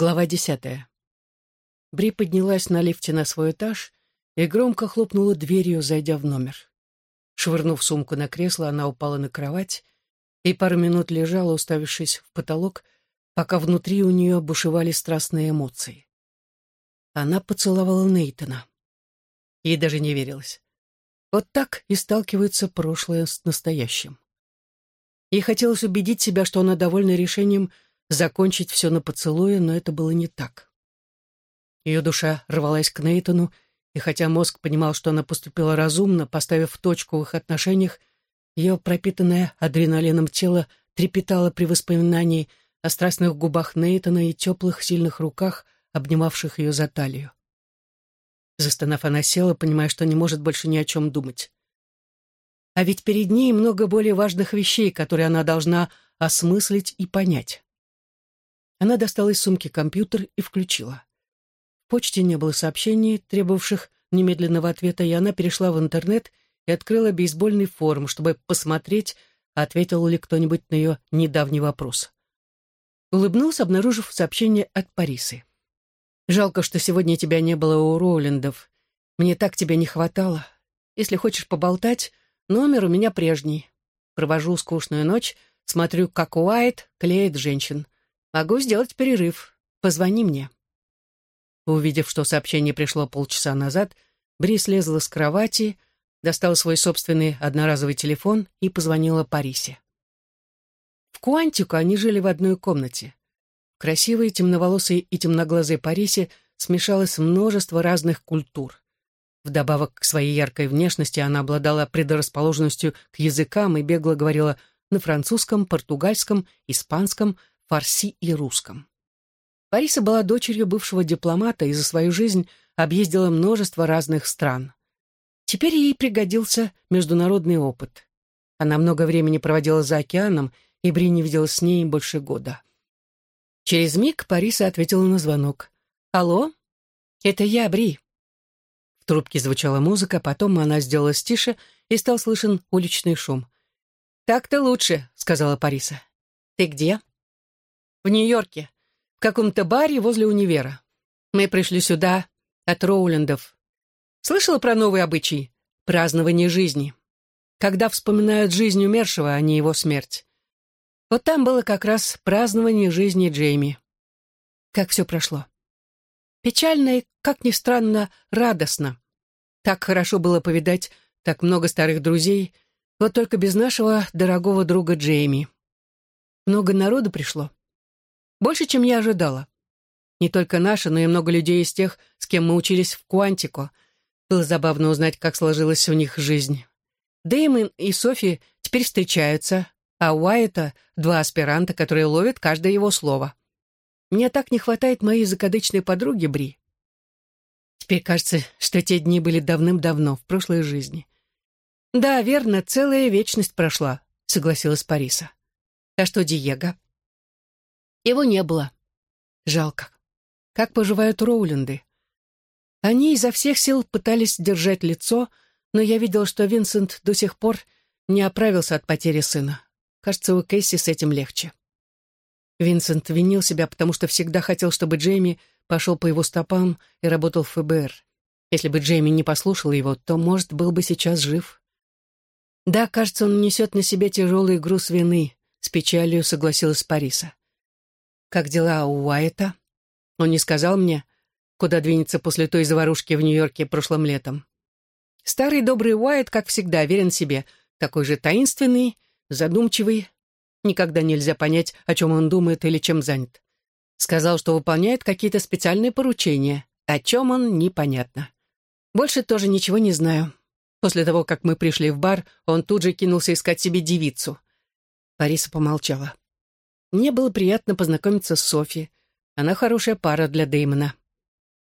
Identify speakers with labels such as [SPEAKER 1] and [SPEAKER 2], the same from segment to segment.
[SPEAKER 1] Глава десятая. Бри поднялась на лифте на свой этаж и громко хлопнула дверью, зайдя в номер. Швырнув сумку на кресло, она упала на кровать и пару минут лежала, уставившись в потолок, пока внутри у нее бушевали страстные эмоции. Она поцеловала Нейтана. Ей даже не верилось. Вот так и сталкивается прошлое с настоящим. Ей хотелось убедить себя, что она довольна решением закончить все на поцелуе, но это было не так. Ее душа рвалась к Нейтану, и хотя мозг понимал, что она поступила разумно, поставив точку в их отношениях, ее пропитанное адреналином тело трепетало при воспоминании о страстных губах Нейтана и теплых сильных руках, обнимавших ее за талию. Застонав, она села, понимая, что не может больше ни о чем думать. А ведь перед ней много более важных вещей, которые она должна осмыслить и понять. Она достала из сумки компьютер и включила. В почте не было сообщений, требовавших немедленного ответа, и она перешла в интернет и открыла бейсбольный форум, чтобы посмотреть, ответил ли кто-нибудь на ее недавний вопрос. Улыбнулся, обнаружив сообщение от Парисы. «Жалко, что сегодня тебя не было у Роулендов. Мне так тебя не хватало. Если хочешь поболтать, номер у меня прежний. Провожу скучную ночь, смотрю, как Уайт клеит женщин. Могу сделать перерыв. Позвони мне». Увидев, что сообщение пришло полчаса назад, Бри слезла с кровати, достала свой собственный одноразовый телефон и позвонила Парисе. В Куантику они жили в одной комнате. В красивой, темноволосой и темноглазой Парисе смешалось множество разных культур. Вдобавок к своей яркой внешности она обладала предрасположенностью к языкам и бегло говорила на французском, португальском, испанском, фарси и русском. Париса была дочерью бывшего дипломата и за свою жизнь объездила множество разных стран. Теперь ей пригодился международный опыт. Она много времени проводила за океаном, и Бри не виделась с ней больше года. Через миг Париса ответила на звонок. «Алло? Это я, Бри». В трубке звучала музыка, потом она сделалась тише, и стал слышен уличный шум. «Так-то лучше», — сказала Париса. «Ты где?» В Нью-Йорке, в каком-то баре возле универа. Мы пришли сюда от Роулендов. Слышала про новый обычай? Празднование жизни. Когда вспоминают жизнь умершего, а не его смерть. Вот там было как раз празднование жизни Джейми. Как все прошло. Печально и, как ни странно, радостно. Так хорошо было повидать так много старых друзей, вот только без нашего дорогого друга Джейми. Много народу пришло. Больше, чем я ожидала. Не только наши, но и много людей из тех, с кем мы учились в Куантико. Было забавно узнать, как сложилась у них жизнь. Дэймон и Софи теперь встречаются, а Уайта два аспиранта, которые ловят каждое его слово. Мне так не хватает моей закадычной подруги Бри. Теперь кажется, что те дни были давным-давно, в прошлой жизни. «Да, верно, целая вечность прошла», — согласилась Париса. «А что Диего?» Его не было. Жалко. Как поживают Роуленды? Они изо всех сил пытались держать лицо, но я видел, что Винсент до сих пор не оправился от потери сына. Кажется, у Кэсси с этим легче. Винсент винил себя, потому что всегда хотел, чтобы Джейми пошел по его стопам и работал в ФБР. Если бы Джейми не послушал его, то, может, был бы сейчас жив. Да, кажется, он несет на себе тяжелый груз вины, с печалью согласилась Париса. Как дела у Уайта? Он не сказал мне, куда двинется после той заварушки в Нью-Йорке прошлым летом. Старый добрый Уайт, как всегда, верен себе, такой же таинственный, задумчивый. Никогда нельзя понять, о чем он думает или чем занят. Сказал, что выполняет какие-то специальные поручения. О чем он, непонятно. Больше тоже ничего не знаю. После того, как мы пришли в бар, он тут же кинулся искать себе девицу. Париса помолчала. Мне было приятно познакомиться с Софи. Она хорошая пара для Дэймона.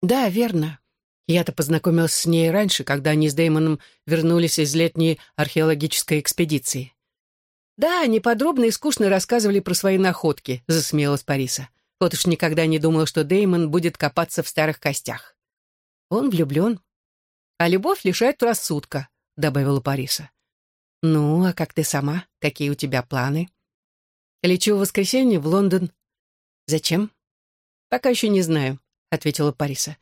[SPEAKER 1] Да, верно. Я-то познакомилась с ней раньше, когда они с Дэймоном вернулись из летней археологической экспедиции. Да, они подробно и скучно рассказывали про свои находки, засмеялась Париса. Вот уж никогда не думала, что Дэймон будет копаться в старых костях. Он влюблен. А любовь лишает рассудка, добавила Париса. Ну, а как ты сама? Какие у тебя планы? Лечу в воскресенье в Лондон. Зачем? «Пока еще не знаю», — ответила Париса.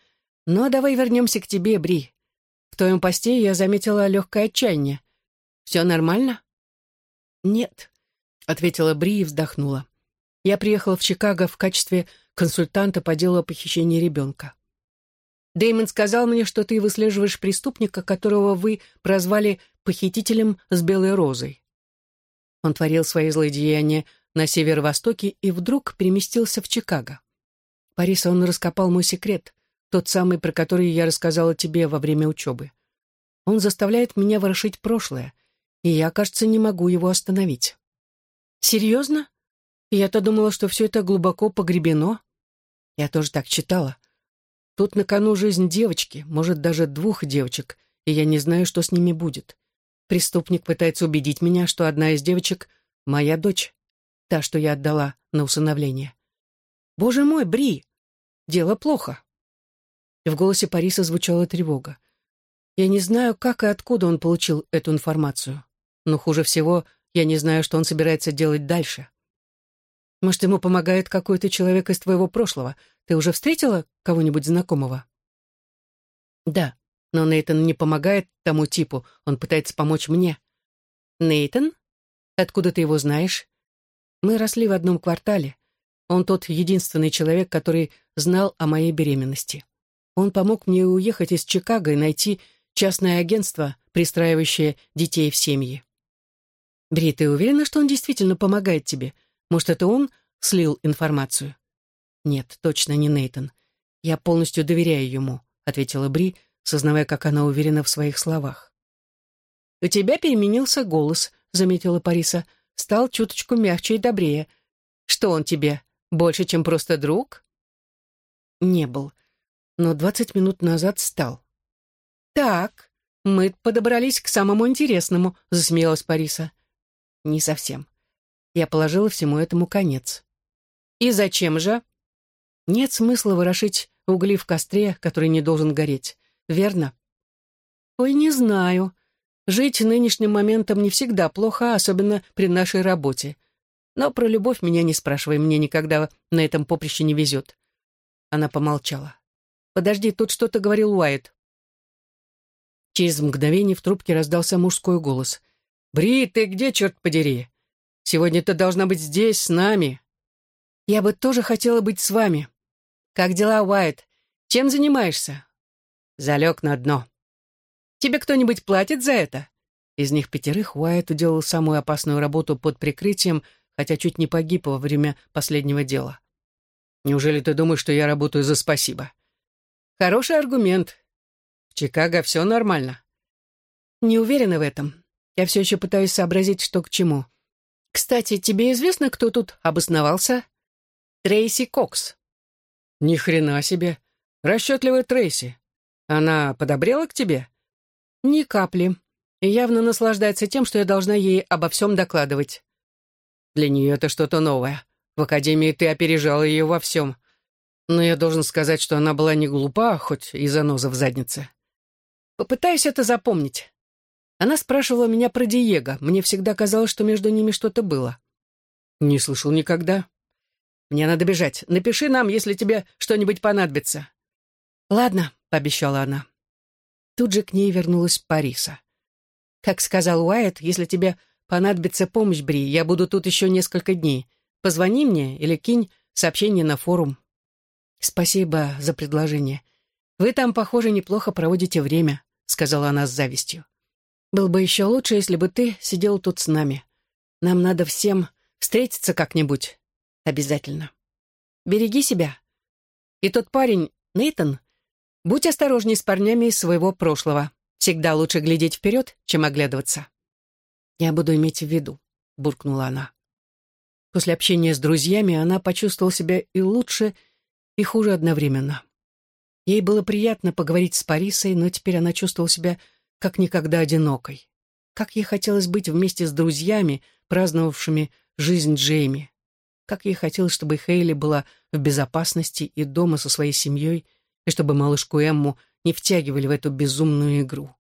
[SPEAKER 1] «Но давай вернемся к тебе, Бри. В твоем посте я заметила легкое отчаяние. Все нормально?» «Нет», — ответила Бри и вздохнула. «Я приехала в Чикаго в качестве консультанта по делу о похищении ребенка. Дэймон сказал мне, что ты выслеживаешь преступника, которого вы прозвали похитителем с белой розой. Он творил свои злодеяния на северо-востоке и вдруг переместился в Чикаго. Париса, он раскопал мой секрет, тот самый, про который я рассказала тебе во время учебы. Он заставляет меня ворошить прошлое, и я, кажется, не могу его остановить. Серьезно? Я-то думала, что все это глубоко погребено. Я тоже так читала. Тут на кону жизнь девочки, может, даже двух девочек, и я не знаю, что с ними будет. Преступник пытается убедить меня, что одна из девочек — моя дочь, та, что я отдала на усыновление. «Боже мой, Бри! Дело плохо!» В голосе Париса звучала тревога. Я не знаю, как и откуда он получил эту информацию. Но хуже всего, я не знаю, что он собирается делать дальше. Может, ему помогает какой-то человек из твоего прошлого. Ты уже встретила кого-нибудь знакомого? Да, но Нейтан не помогает тому типу, он пытается помочь мне. Нейтан? Откуда ты его знаешь? Мы росли в одном квартале. Он тот единственный человек, который знал о моей беременности. Он помог мне уехать из Чикаго и найти частное агентство, пристраивающее детей в семьи. Бри, ты уверена, что он действительно помогает тебе? Может, это он слил информацию? Нет, точно не Нейтон. Я полностью доверяю ему, ответила Бри, сознавая, как она уверена в своих словах. У тебя переменился голос, заметила Париса. Стал чуточку мягче и добрее. Что он тебе, больше, чем просто друг? Не был, но двадцать минут назад стал. Так, мы подобрались к самому интересному, засмеялась Париса. Не совсем. Я положила всему этому конец. И зачем же? Нет смысла ворошить угли в костре, который не должен гореть. Верно? Ой, не знаю. Жить нынешним моментом не всегда плохо, особенно при нашей работе. Но про любовь меня не спрашивай, мне никогда на этом поприще не везет. Она помолчала. «Подожди, тут что-то говорил Уайт». Через мгновение в трубке раздался мужской голос. «Бри, ты где, черт подери? Сегодня ты должна быть здесь, с нами. Я бы тоже хотела быть с вами. Как дела, Уайт? Чем занимаешься? Залег на дно. Тебе кто-нибудь платит за это? Из них пятерых Уайт уделал самую опасную работу под прикрытием, хотя чуть не погиб во время последнего дела. Неужели ты думаешь, что я работаю за спасибо? Хороший аргумент. В Чикаго все нормально. Не уверена в этом. Я все еще пытаюсь сообразить, что к чему. Кстати, тебе известно, кто тут обосновался? Трейси Кокс. Ни хрена себе. Расчетливая Трейси. Она подобрела к тебе? Ни капли. И явно наслаждается тем, что я должна ей обо всем докладывать. Для нее это что-то новое. В академии ты опережала ее во всем. Но я должен сказать, что она была не глупа, хоть и заноза в заднице. Попытаюсь это запомнить. Она спрашивала меня про Диего. Мне всегда казалось, что между ними что-то было. Не слышал никогда. Мне надо бежать. Напиши нам, если тебе что-нибудь понадобится. Ладно, пообещала она. Тут же к ней вернулась Париса. Как сказал Уайт, если тебе понадобится помощь, Бри, я буду тут еще несколько дней. Позвони мне или кинь сообщение на форум. Спасибо за предложение. Вы там, похоже, неплохо проводите время, сказала она с завистью. Был бы еще лучше, если бы ты сидел тут с нами. Нам надо всем встретиться как-нибудь. Обязательно. Береги себя. И тот парень, Нейтон, будь осторожней с парнями из своего прошлого. Всегда лучше глядеть вперед, чем оглядываться. Я буду иметь в виду, буркнула она. После общения с друзьями она почувствовала себя и лучше, и хуже одновременно. Ей было приятно поговорить с Парисой, но теперь она чувствовала себя как никогда одинокой. Как ей хотелось быть вместе с друзьями, праздновавшими жизнь Джейми. Как ей хотелось, чтобы Хейли была в безопасности и дома со своей семьей, и чтобы малышку Эмму не втягивали в эту безумную игру.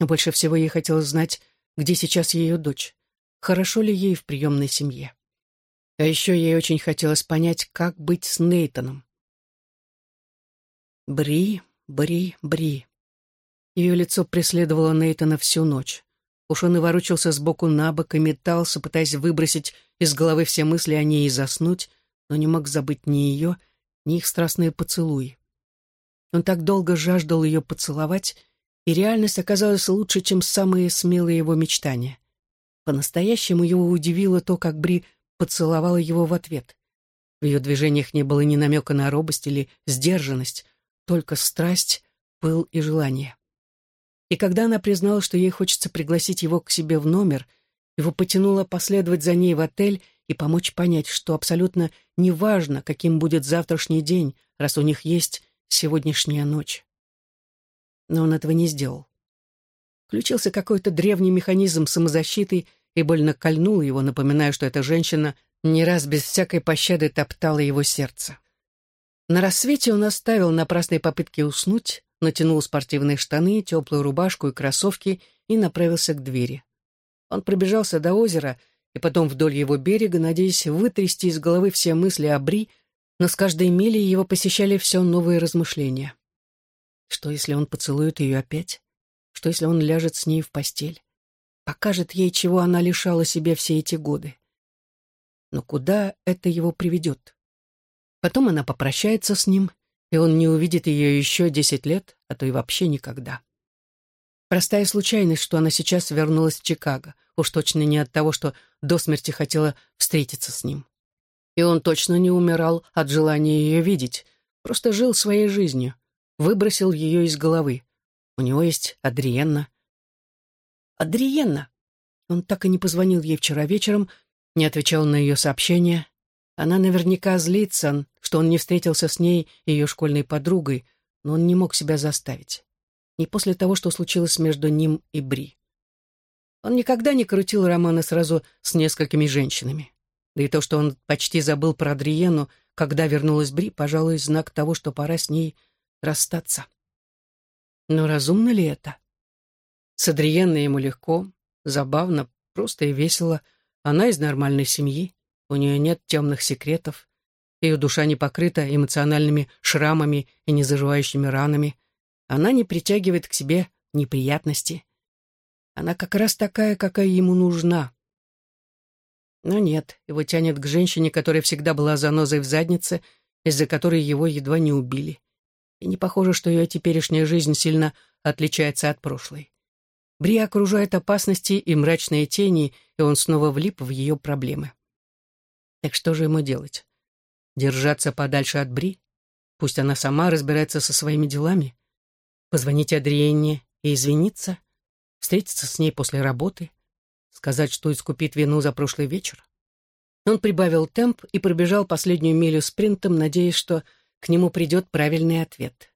[SPEAKER 1] Но больше всего ей хотелось знать, где сейчас ее дочь, хорошо ли ей в приемной семье. А еще ей очень хотелось понять, как быть с Нейтаном. Бри, Бри, Бри. Ее лицо преследовало Нейтана всю ночь. Уж он и ворочался сбоку на бок и метался, пытаясь выбросить из головы все мысли о ней и заснуть, но не мог забыть ни ее, ни их страстные поцелуи. Он так долго жаждал ее поцеловать, и реальность оказалась лучше, чем самые смелые его мечтания. По-настоящему его удивило то, как Бри поцеловала его в ответ. В ее движениях не было ни намека на робость или сдержанность, только страсть, пыл и желание. И когда она признала, что ей хочется пригласить его к себе в номер, его потянуло последовать за ней в отель и помочь понять, что абсолютно неважно, каким будет завтрашний день, раз у них есть сегодняшняя ночь. Но он этого не сделал. Включился какой-то древний механизм самозащиты и больно кольнул его, напоминая, что эта женщина не раз без всякой пощады топтала его сердце. На рассвете он оставил напрасные попытки уснуть, натянул спортивные штаны, теплую рубашку и кроссовки и направился к двери. Он пробежался до озера и потом вдоль его берега, надеясь вытрясти из головы все мысли о Бри, но с каждой милей его посещали все новые размышления. Что, если он поцелует ее опять? Что, если он ляжет с ней в постель? Покажет ей, чего она лишала себя все эти годы. Но куда это его приведет? Потом она попрощается с ним, и он не увидит ее еще десять лет, а то и вообще никогда. Простая случайность, что она сейчас вернулась в Чикаго, уж точно не от того, что до смерти хотела встретиться с ним. И он точно не умирал от желания ее видеть, просто жил своей жизнью, выбросил ее из головы. У него есть Адриенна. Адриенна! Он так и не позвонил ей вчера вечером, не отвечал на ее сообщения. Она наверняка злится, что он не встретился с ней, ее школьной подругой, но он не мог себя заставить. Не после того, что случилось между ним и Бри. Он никогда не крутил романы сразу с несколькими женщинами. Да и то, что он почти забыл про Адриену, когда вернулась Бри, пожалуй, знак того, что пора с ней расстаться. Но разумно ли это? С Адриенной ему легко, забавно, просто и весело. Она из нормальной семьи, у нее нет темных секретов, ее душа не покрыта эмоциональными шрамами и незаживающими ранами. Она не притягивает к себе неприятности. Она как раз такая, какая ему нужна. Но нет, его тянет к женщине, которая всегда была занозой в заднице, из-за которой его едва не убили. И не похоже, что ее теперешняя жизнь сильно отличается от прошлой. Бри окружает опасности и мрачные тени, и он снова влип в ее проблемы. Так что же ему делать? Держаться подальше от Бри? Пусть она сама разбирается со своими делами? Позвонить Адриенне и извиниться? Встретиться с ней после работы? Сказать, что искупит вину за прошлый вечер? Он прибавил темп и пробежал последнюю милю спринтом, надеясь, что к нему придет правильный ответ.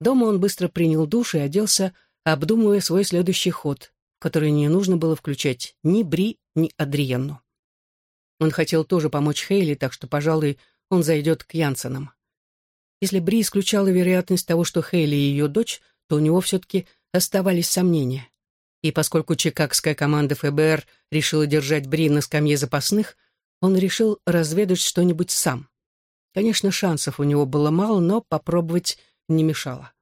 [SPEAKER 1] Дома он быстро принял душ и оделся, обдумывая свой следующий ход, который не нужно было включать ни Бри, ни Адриенну. Он хотел тоже помочь Хейли, так что, пожалуй, он зайдет к Янсенам. Если Бри исключала вероятность того, что Хейли ее дочь, то у него все-таки оставались сомнения. И поскольку чикагская команда ФБР решила держать Бри на скамье запасных, он решил разведать что-нибудь сам. Конечно, шансов у него было мало, но попробовать не мешало.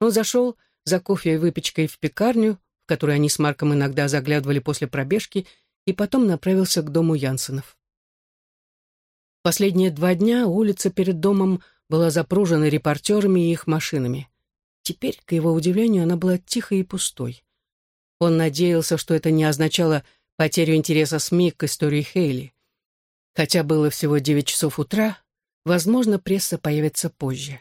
[SPEAKER 1] Он зашел за кофе и выпечкой в пекарню, в которую они с Марком иногда заглядывали после пробежки, и потом направился к дому Янсенов. Последние два дня улица перед домом была запружена репортерами и их машинами. Теперь, к его удивлению, она была тихой и пустой. Он надеялся, что это не означало потерю интереса СМИ к истории Хейли. Хотя было всего девять часов утра, возможно, пресса появится позже.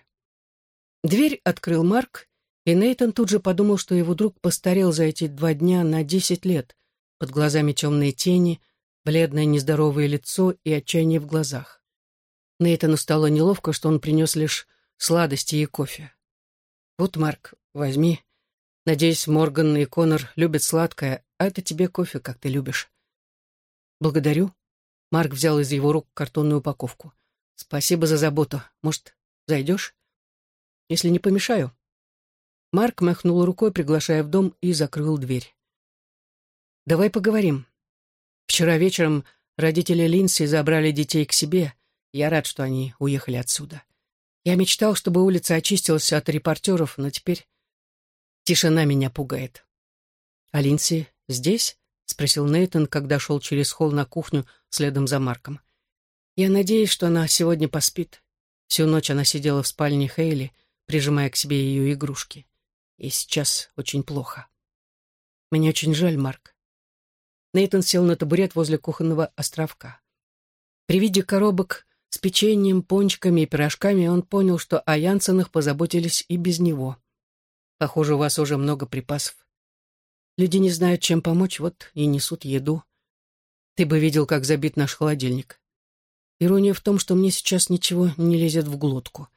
[SPEAKER 1] Дверь открыл Марк, и Нейтон тут же подумал, что его друг постарел за эти два дня на десять лет, под глазами темные тени, бледное нездоровое лицо и отчаяние в глазах. Нейтану стало неловко, что он принес лишь сладости и кофе. «Вот, Марк, возьми. Надеюсь, Морган и Конор любят сладкое, а это тебе кофе, как ты любишь». «Благодарю». Марк взял из его рук картонную упаковку. «Спасибо за заботу. Может, зайдешь?» «Если не помешаю». Марк махнул рукой, приглашая в дом, и закрыл дверь. «Давай поговорим. Вчера вечером родители Линси забрали детей к себе. Я рад, что они уехали отсюда. Я мечтал, чтобы улица очистилась от репортеров, но теперь тишина меня пугает. «А Линси здесь?» — спросил Нейтон, когда шел через холл на кухню следом за Марком. «Я надеюсь, что она сегодня поспит. Всю ночь она сидела в спальне Хейли, прижимая к себе ее игрушки. И сейчас очень плохо. Мне очень жаль, Марк. Нейтон сел на табурет возле кухонного островка. При виде коробок с печеньем, пончиками и пирожками он понял, что о Янсенах позаботились и без него. Похоже, у вас уже много припасов. Люди не знают, чем помочь, вот и несут еду. Ты бы видел, как забит наш холодильник. Ирония в том, что мне сейчас ничего не лезет в глотку.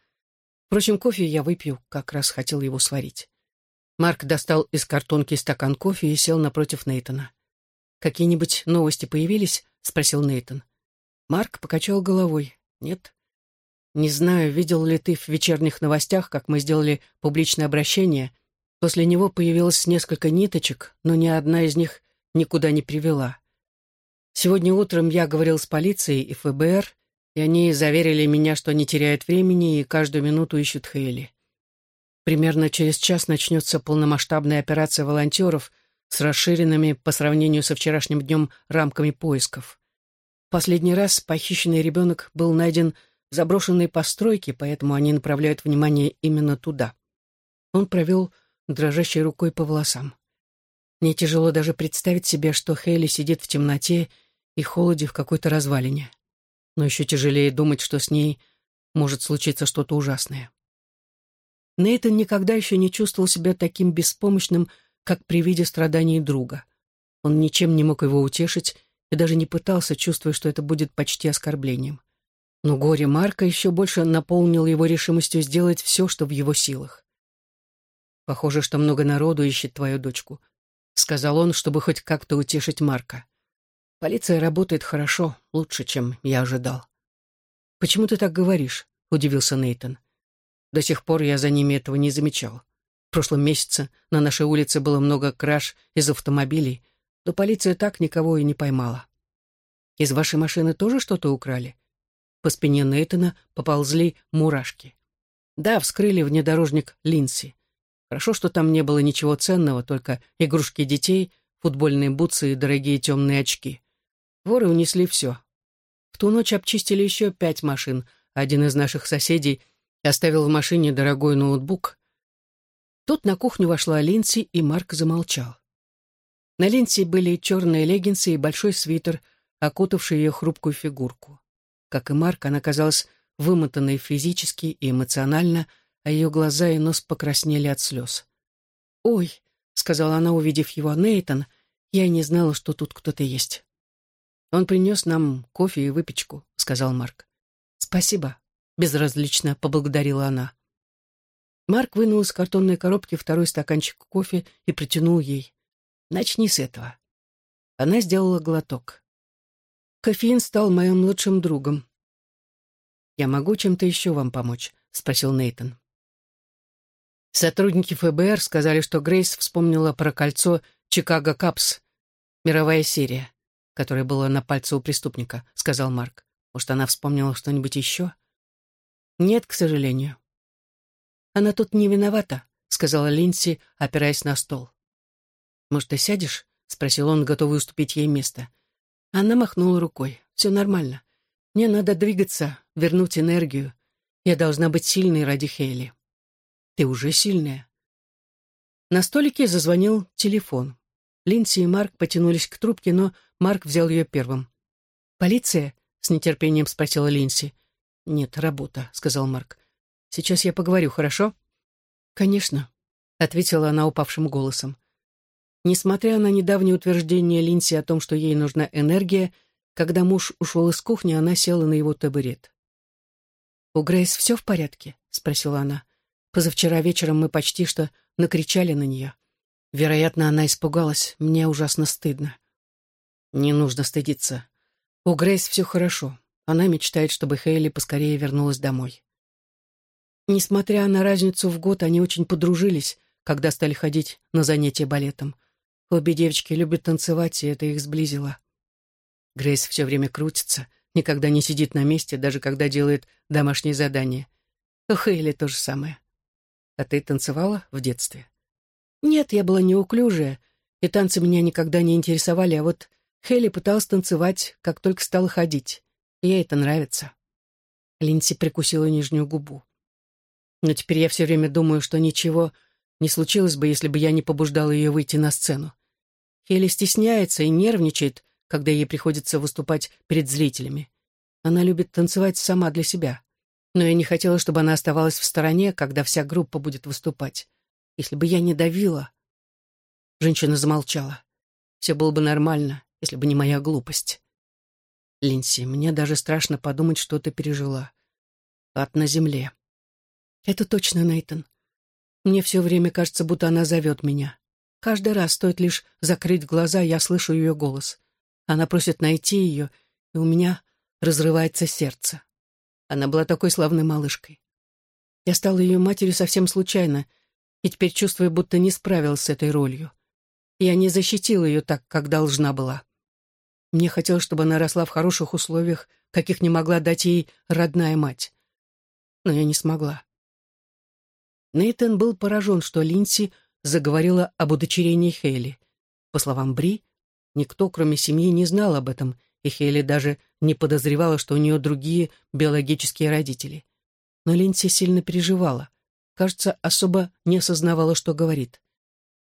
[SPEAKER 1] Впрочем, кофе я выпью, как раз хотел его сварить. Марк достал из картонки стакан кофе и сел напротив Нейтона. «Какие-нибудь новости появились?» — спросил Нейтон. Марк покачал головой. «Нет». «Не знаю, видел ли ты в вечерних новостях, как мы сделали публичное обращение. После него появилось несколько ниточек, но ни одна из них никуда не привела. Сегодня утром я говорил с полицией и ФБР, и они заверили меня, что не теряют времени и каждую минуту ищут Хейли. Примерно через час начнется полномасштабная операция волонтеров с расширенными по сравнению со вчерашним днем рамками поисков. Последний раз похищенный ребенок был найден в заброшенной постройке, поэтому они направляют внимание именно туда. Он провел дрожащей рукой по волосам. Мне тяжело даже представить себе, что Хейли сидит в темноте и холоде в какой-то развалине. Но еще тяжелее думать, что с ней может случиться что-то ужасное. Нейтан никогда еще не чувствовал себя таким беспомощным, как при виде страданий друга. Он ничем не мог его утешить и даже не пытался, чувствуя, что это будет почти оскорблением. Но горе Марка еще больше наполнил его решимостью сделать все, что в его силах. «Похоже, что много народу ищет твою дочку», — сказал он, чтобы хоть как-то утешить Марка. Полиция работает хорошо, лучше, чем я ожидал. «Почему ты так говоришь?» — удивился Нейтон. «До сих пор я за ними этого не замечал. В прошлом месяце на нашей улице было много краж из автомобилей, но полиция так никого и не поймала. Из вашей машины тоже что-то украли?» По спине Нейтона поползли мурашки. «Да, вскрыли внедорожник Линси. Хорошо, что там не было ничего ценного, только игрушки детей, футбольные бутсы и дорогие темные очки. Воры унесли все. В ту ночь обчистили еще пять машин. Один из наших соседей оставил в машине дорогой ноутбук. Тут на кухню вошла Линси, и Марк замолчал. На Линси были черные леггинсы и большой свитер, окутавший ее хрупкую фигурку. Как и Марк, она казалась вымотанной физически и эмоционально, а ее глаза и нос покраснели от слез. «Ой», — сказала она, увидев его, — «Нейтан, я не знала, что тут кто-то есть». «Он принес нам кофе и выпечку», — сказал Марк. «Спасибо», — безразлично поблагодарила она. Марк вынул из картонной коробки второй стаканчик кофе и протянул ей. «Начни с этого». Она сделала глоток. «Кофеин стал моим лучшим другом». «Я могу чем-то еще вам помочь?» — спросил Нейтон. Сотрудники ФБР сказали, что Грейс вспомнила про кольцо «Чикаго Капс», мировая серия которое было на пальце у преступника», — сказал Марк. «Может, она вспомнила что-нибудь еще?» «Нет, к сожалению». «Она тут не виновата», — сказала Линси, опираясь на стол. «Может, ты сядешь?» — спросил он, готовый уступить ей место. Она махнула рукой. «Все нормально. Мне надо двигаться, вернуть энергию. Я должна быть сильной ради Хейли». «Ты уже сильная». На столике зазвонил телефон. Линси и Марк потянулись к трубке, но Марк взял ее первым. «Полиция?» — с нетерпением спросила Линси. «Нет, работа», — сказал Марк. «Сейчас я поговорю, хорошо?» «Конечно», — ответила она упавшим голосом. Несмотря на недавнее утверждение Линси о том, что ей нужна энергия, когда муж ушел из кухни, она села на его табурет. «У Грейс все в порядке?» — спросила она. «Позавчера вечером мы почти что накричали на нее». Вероятно, она испугалась. Мне ужасно стыдно. Не нужно стыдиться. У Грейс все хорошо. Она мечтает, чтобы Хейли поскорее вернулась домой. Несмотря на разницу в год, они очень подружились, когда стали ходить на занятия балетом. Обе девочки любят танцевать, и это их сблизило. Грейс все время крутится, никогда не сидит на месте, даже когда делает домашние задания. У Хейли то же самое. А ты танцевала в детстве? Нет, я была неуклюжая, и танцы меня никогда не интересовали, а вот Хейли пыталась танцевать, как только стала ходить. Ей это нравится. Линси прикусила нижнюю губу. Но теперь я все время думаю, что ничего не случилось бы, если бы я не побуждала ее выйти на сцену. Хейли стесняется и нервничает, когда ей приходится выступать перед зрителями. Она любит танцевать сама для себя. Но я не хотела, чтобы она оставалась в стороне, когда вся группа будет выступать. Если бы я не давила... Женщина замолчала. Все было бы нормально, если бы не моя глупость. Линси, мне даже страшно подумать, что ты пережила. Ад на земле. Это точно, Нейтон. Мне все время кажется, будто она зовет меня. Каждый раз стоит лишь закрыть глаза, я слышу ее голос. Она просит найти ее, и у меня разрывается сердце. Она была такой славной малышкой. Я стала ее матерью совсем случайно, и теперь чувствую, будто не справилась с этой ролью. Я не защитила ее так, как должна была. Мне хотелось, чтобы она росла в хороших условиях, каких не могла дать ей родная мать. Но я не смогла. Нейтан был поражен, что Линси заговорила об удочерении Хейли. По словам Бри, никто, кроме семьи, не знал об этом, и Хейли даже не подозревала, что у нее другие биологические родители. Но Линси сильно переживала. Кажется, особо не осознавала, что говорит.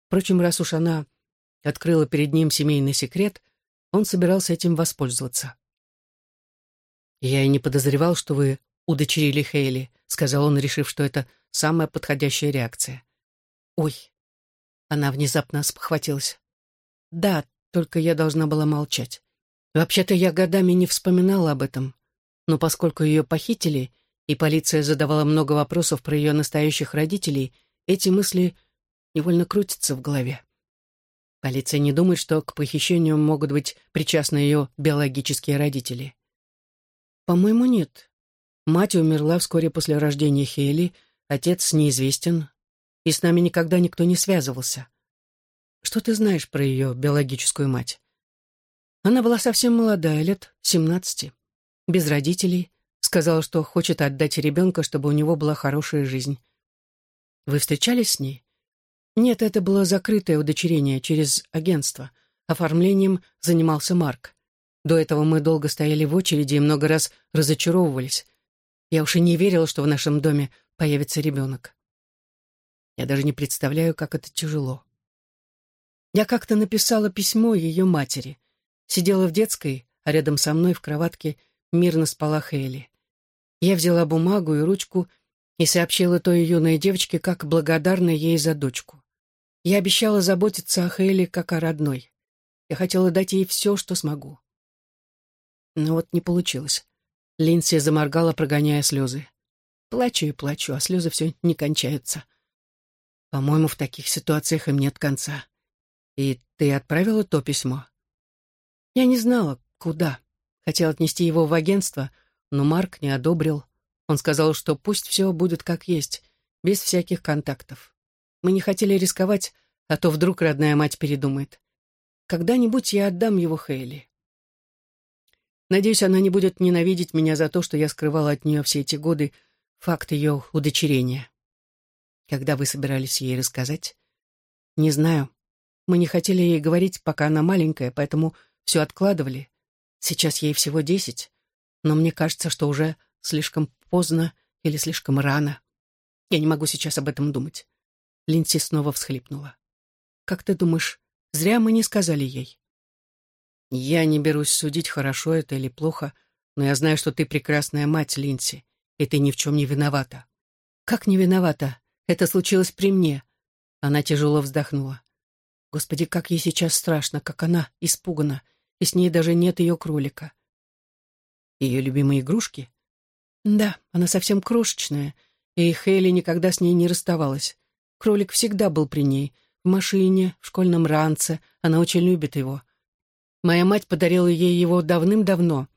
[SPEAKER 1] Впрочем, раз уж она открыла перед ним семейный секрет, он собирался этим воспользоваться. «Я и не подозревал, что вы удочерили Хейли», — сказал он, решив, что это самая подходящая реакция. «Ой!» Она внезапно спохватилась. «Да, только я должна была молчать. Вообще-то я годами не вспоминала об этом, но поскольку ее похитили, и полиция задавала много вопросов про ее настоящих родителей, эти мысли невольно крутятся в голове. Полиция не думает, что к похищению могут быть причастны ее биологические родители. По-моему, нет. Мать умерла вскоре после рождения Хейли, отец неизвестен, и с нами никогда никто не связывался. Что ты знаешь про ее биологическую мать? Она была совсем молодая, лет семнадцати, без родителей, сказала, что хочет отдать ребенка, чтобы у него была хорошая жизнь. Вы встречались с ней? Нет, это было закрытое удочерение через агентство. Оформлением занимался Марк. До этого мы долго стояли в очереди и много раз разочаровывались. Я уж и не верила, что в нашем доме появится ребенок. Я даже не представляю, как это тяжело. Я как-то написала письмо ее матери. Сидела в детской, а рядом со мной в кроватке мирно спала Хейли. Я взяла бумагу и ручку и сообщила той юной девочке, как благодарна ей за дочку. Я обещала заботиться о Хейли как о родной. Я хотела дать ей все, что смогу. Но вот не получилось. Линси заморгала, прогоняя слезы. Плачу и плачу, а слезы все не кончаются. По-моему, в таких ситуациях им нет конца. И ты отправила то письмо? Я не знала, куда. Хотел отнести его в агентство, но Марк не одобрил. Он сказал, что пусть все будет как есть, без всяких контактов. Мы не хотели рисковать, а то вдруг родная мать передумает. Когда-нибудь я отдам его Хейли. Надеюсь, она не будет ненавидеть меня за то, что я скрывала от нее все эти годы факт ее удочерения. Когда вы собирались ей рассказать? Не знаю. Мы не хотели ей говорить, пока она маленькая, поэтому все откладывали. Сейчас ей всего десять, но мне кажется, что уже слишком поздно или слишком рано. Я не могу сейчас об этом думать. Линси снова всхлипнула. «Как ты думаешь, зря мы не сказали ей?» «Я не берусь судить, хорошо это или плохо, но я знаю, что ты прекрасная мать, Линси, и ты ни в чем не виновата». «Как не виновата? Это случилось при мне». Она тяжело вздохнула. Господи, как ей сейчас страшно, как она испугана, и с ней даже нет ее кролика. Ее любимые игрушки? Да, она совсем крошечная, и Хейли никогда с ней не расставалась. Кролик всегда был при ней, в машине, в школьном ранце, она очень любит его. Моя мать подарила ей его давным-давно.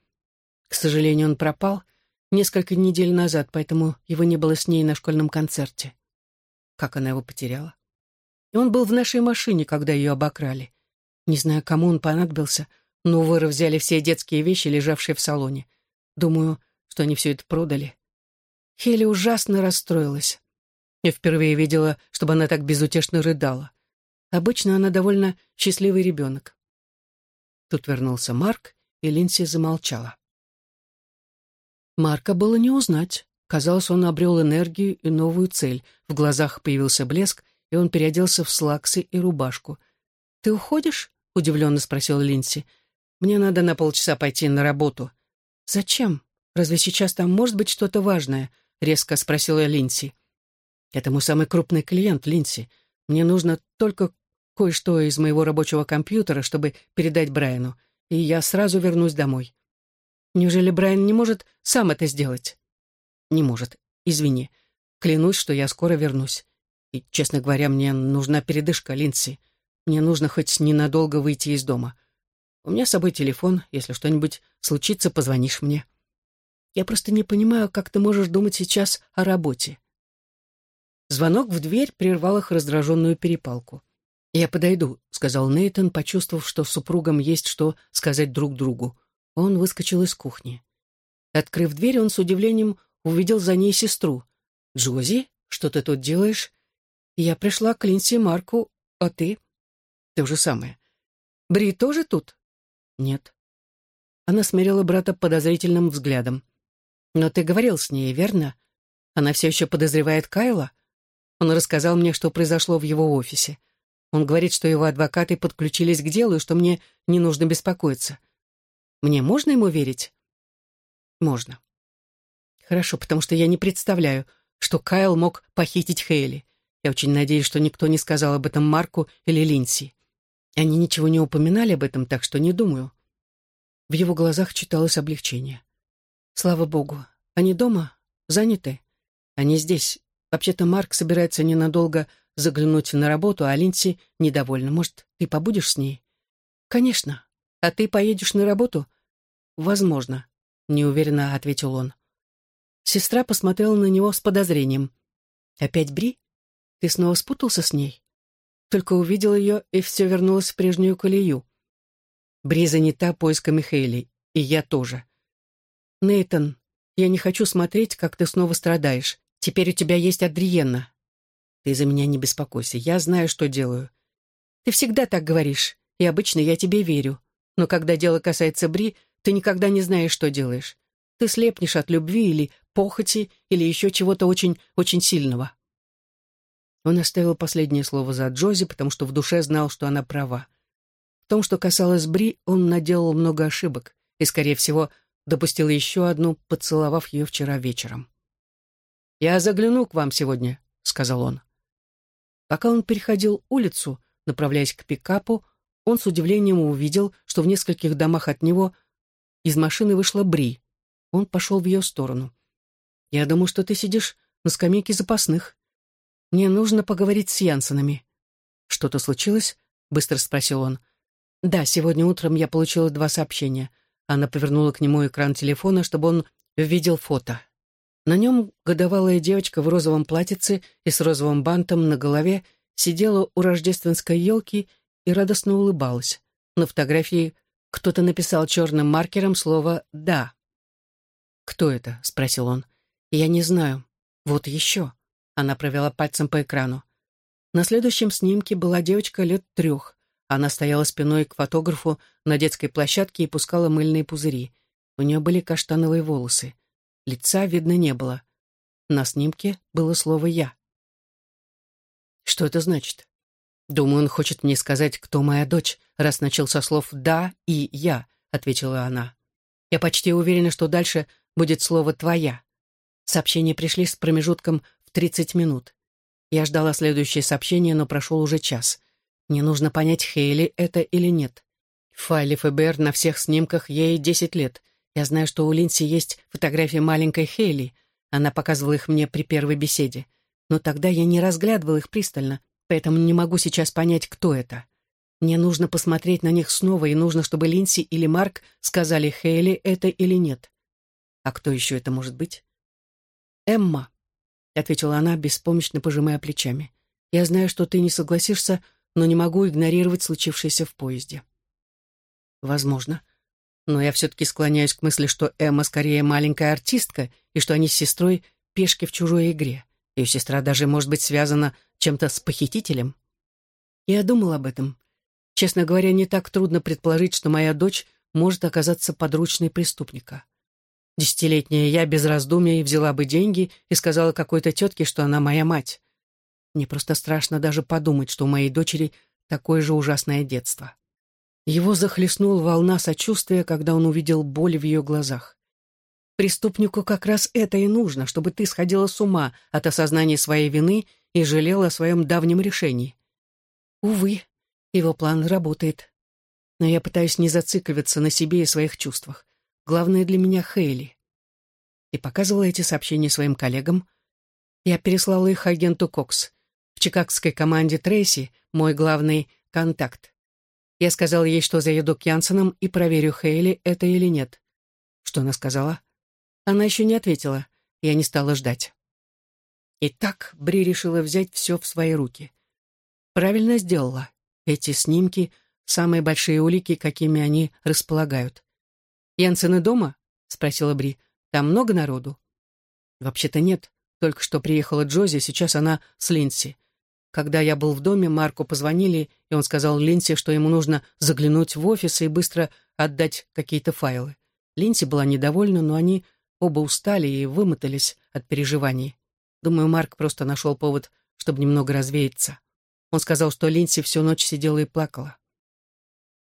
[SPEAKER 1] К сожалению, он пропал несколько недель назад, поэтому его не было с ней на школьном концерте. Как она его потеряла? И он был в нашей машине, когда ее обокрали. Не знаю, кому он понадобился, но воры взяли все детские вещи, лежавшие в салоне. Думаю, что они все это продали. Хейли ужасно расстроилась. Я впервые видела, чтобы она так безутешно рыдала. Обычно она довольно счастливый ребенок. Тут вернулся Марк, и Линси замолчала. Марка было не узнать. Казалось, он обрел энергию и новую цель. В глазах появился блеск, и он переоделся в слаксы и рубашку. «Ты уходишь?» — удивленно спросил Линси. «Мне надо на полчаса пойти на работу». «Зачем? Разве сейчас там может быть что-то важное?» — резко спросила Линси. «Это мой самый крупный клиент, Линси. Мне нужно только кое-что из моего рабочего компьютера, чтобы передать Брайану, и я сразу вернусь домой. Неужели Брайан не может сам это сделать? Не может. Извини. Клянусь, что я скоро вернусь. И, честно говоря, мне нужна передышка, Линдси. Мне нужно хоть ненадолго выйти из дома. У меня с собой телефон. Если что-нибудь случится, позвонишь мне. Я просто не понимаю, как ты можешь думать сейчас о работе. Звонок в дверь прервал их раздраженную перепалку. «Я подойду», — сказал Нейтон, почувствовав, что супругам есть что сказать друг другу. Он выскочил из кухни. Открыв дверь, он с удивлением увидел за ней сестру. «Джози, что ты тут делаешь?» «Я пришла к Линси Марку, а ты?» «То же самое». «Бри тоже тут?» «Нет». Она смирила брата подозрительным взглядом. «Но ты говорил с ней, верно? Она все еще подозревает Кайла?» Он рассказал мне, что произошло в его офисе. Он говорит, что его адвокаты подключились к делу и что мне не нужно беспокоиться. Мне можно ему верить? Можно. Хорошо, потому что я не представляю, что Кайл мог похитить Хейли. Я очень надеюсь, что никто не сказал об этом Марку или Линси. Они ничего не упоминали об этом, так что не думаю. В его глазах читалось облегчение. Слава богу. Они дома? Заняты? Они здесь. Вообще-то Марк собирается ненадолго заглянуть на работу, а Линси недовольна. Может, ты побудешь с ней? Конечно. А ты поедешь на работу? «Возможно», — неуверенно ответил он. Сестра посмотрела на него с подозрением. «Опять Бри? Ты снова спутался с ней?» Только увидел ее, и все вернулось в прежнюю колею. Бри занята поисками Хейли, и я тоже. Нейтон, я не хочу смотреть, как ты снова страдаешь. Теперь у тебя есть Адриена. Ты за меня не беспокойся, я знаю, что делаю. Ты всегда так говоришь, и обычно я тебе верю. Но когда дело касается Бри, ты никогда не знаешь, что делаешь. Ты слепнешь от любви или похоти, или еще чего-то очень-очень сильного. Он оставил последнее слово за Джози, потому что в душе знал, что она права. В том, что касалось Бри, он наделал много ошибок и, скорее всего, допустил еще одну, поцеловав ее вчера вечером. «Я загляну к вам сегодня», — сказал он. Пока он переходил улицу, направляясь к пикапу, он с удивлением увидел, что в нескольких домах от него из машины вышла Бри. Он пошел в ее сторону. «Я думаю, что ты сидишь на скамейке запасных. Мне нужно поговорить с Янсенами». «Что-то случилось?» — быстро спросил он. «Да, сегодня утром я получила два сообщения». Она повернула к нему экран телефона, чтобы он видел фото. На нем годовалая девочка в розовом платьице и с розовым бантом на голове сидела у рождественской елки и радостно улыбалась. На фотографии кто-то написал черным маркером слово «да». «Кто это?» — спросил он. «Я не знаю. Вот еще». Она провела пальцем по экрану. На следующем снимке была девочка лет трех. Она стояла спиной к фотографу на детской площадке и пускала мыльные пузыри. У нее были каштановые волосы. Лица видно не было. На снимке было слово «я». Что это значит? Думаю, он хочет мне сказать, кто моя дочь, раз начал со слов «да» и «я», — ответила она. Я почти уверена, что дальше будет слово «твоя». Сообщения пришли с промежутком в 30 минут. Я ждала следующее сообщение, но прошел уже час. Мне нужно понять, Хейли это или нет. В файле ФБР на всех снимках ей 10 лет. Я знаю, что у Линси есть фотография маленькой Хейли. Она показывала их мне при первой беседе. Но тогда я не разглядывал их пристально, поэтому не могу сейчас понять, кто это. Мне нужно посмотреть на них снова, и нужно, чтобы Линси или Марк сказали, Хейли это или нет. А кто еще это может быть? «Эмма», — ответила она, беспомощно пожимая плечами. «Я знаю, что ты не согласишься, но не могу игнорировать случившееся в поезде». «Возможно. Но я все-таки склоняюсь к мысли, что Эмма скорее маленькая артистка, и что они с сестрой пешки в чужой игре. Ее сестра даже может быть связана чем-то с похитителем. Я думал об этом. Честно говоря, не так трудно предположить, что моя дочь может оказаться подручной преступника. Десятилетняя я без раздумий взяла бы деньги и сказала какой-то тетке, что она моя мать. Мне просто страшно даже подумать, что у моей дочери такое же ужасное детство. Его захлестнула волна сочувствия, когда он увидел боль в ее глазах. Преступнику как раз это и нужно, чтобы ты сходила с ума от осознания своей вины и жалела о своем давнем решении. Увы, его план работает. Но я пытаюсь не зацикливаться на себе и своих чувствах. Главное для меня Хейли. И показывала эти сообщения своим коллегам. Я переслала их агенту Кокс. В чикагской команде Трейси мой главный контакт. Я сказала ей, что заеду к Янсенам и проверю, Хейли это или нет. Что она сказала? Она еще не ответила. Я не стала ждать. Итак, Бри решила взять все в свои руки. Правильно сделала. Эти снимки — самые большие улики, какими они располагают. «Янсены дома?» — спросила Бри. «Там много народу?» «Вообще-то нет. Только что приехала Джози, сейчас она с Линси. Когда я был в доме, Марку позвонили, и он сказал Линси, что ему нужно заглянуть в офис и быстро отдать какие-то файлы. Линси была недовольна, но они оба устали и вымотались от переживаний. Думаю, Марк просто нашел повод, чтобы немного развеяться. Он сказал, что Линси всю ночь сидела и плакала.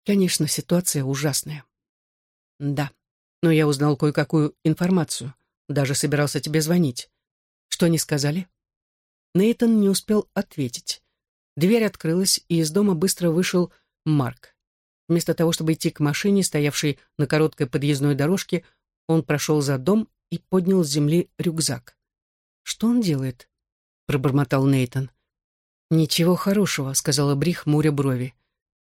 [SPEAKER 1] Конечно, ситуация ужасная. Да, но я узнал кое-какую информацию. Даже собирался тебе звонить. Что они сказали? Нейтон не успел ответить. Дверь открылась, и из дома быстро вышел Марк. Вместо того, чтобы идти к машине, стоявшей на короткой подъездной дорожке, он прошел за дом и поднял с земли рюкзак. «Что он делает?» — пробормотал Нейтон. «Ничего хорошего», — сказала Бри, хмуря брови.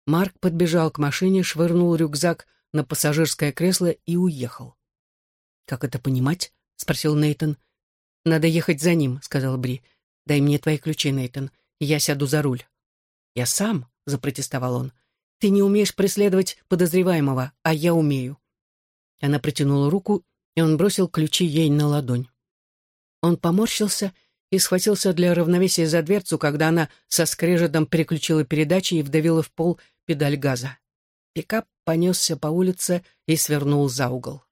[SPEAKER 1] Марк подбежал к машине, швырнул рюкзак на пассажирское кресло и уехал. «Как это понимать?» — спросил Нейтон. «Надо ехать за ним», — сказал Бри. «Дай мне твои ключи, Нейтон, и я сяду за руль». «Я сам», — запротестовал он. «Ты не умеешь преследовать подозреваемого, а я умею». Она протянула руку, и он бросил ключи ей на ладонь. Он поморщился и схватился для равновесия за дверцу, когда она со скрежетом переключила передачи и вдавила в пол педаль газа. Пикап понесся по улице и свернул за угол.